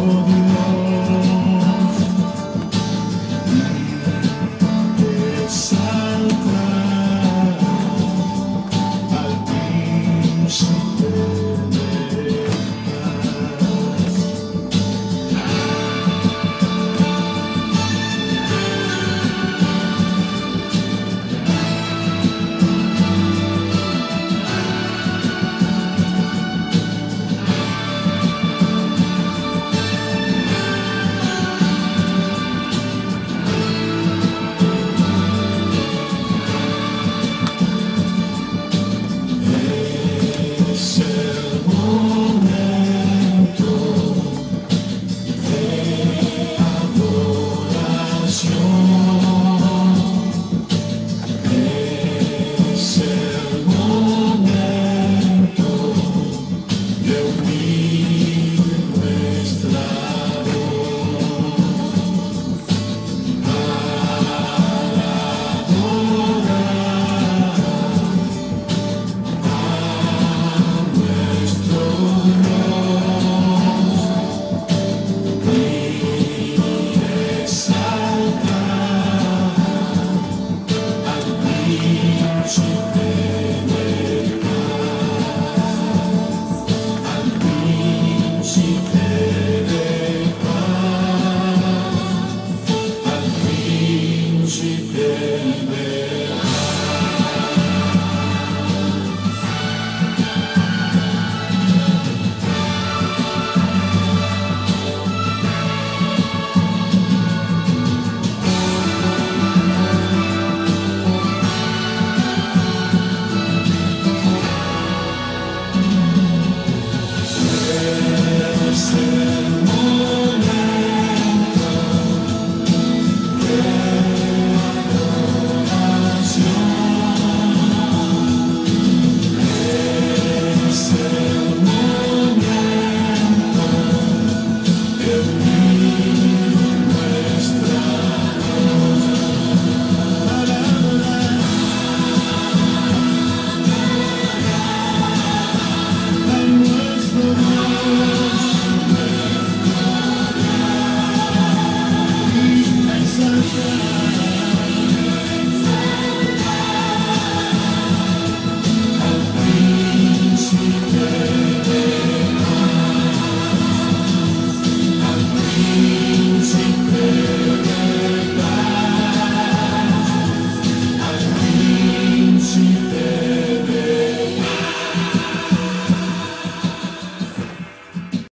Nuestro te teme.